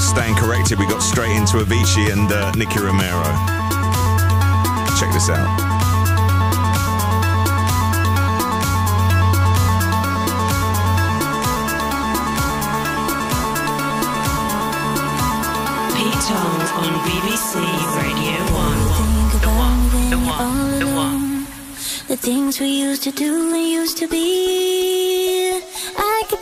Staying Corrected, we got straight into Avicii and uh, Nicky Romero. Check this out. on BBC Radio 1. The one, the one, the one. The things we used to do and used to be.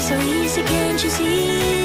So easy, can't you see?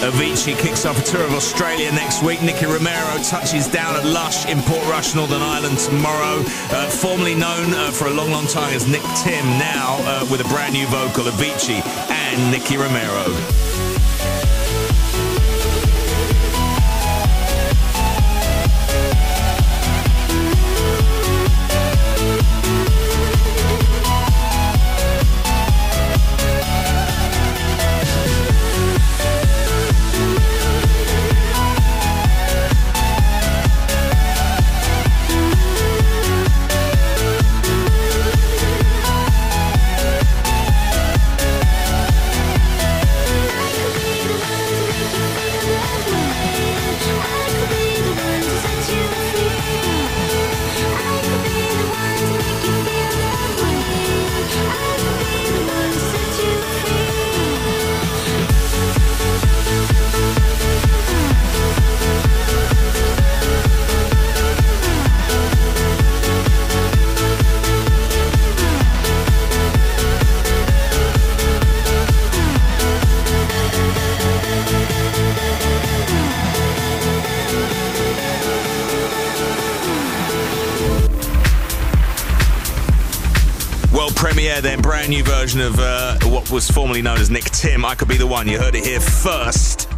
Avicii kicks off a tour of Australia next week. Nicky Romero touches down at Lush in Portrush, Northern Ireland tomorrow. Uh, formerly known uh, for a long, long time as Nick Tim, now uh, with a brand new vocal, Avicii and Nicky Romero. World premiere, then brand new version of uh, what was formerly known as Nicktim. I could be the one. You heard it here first.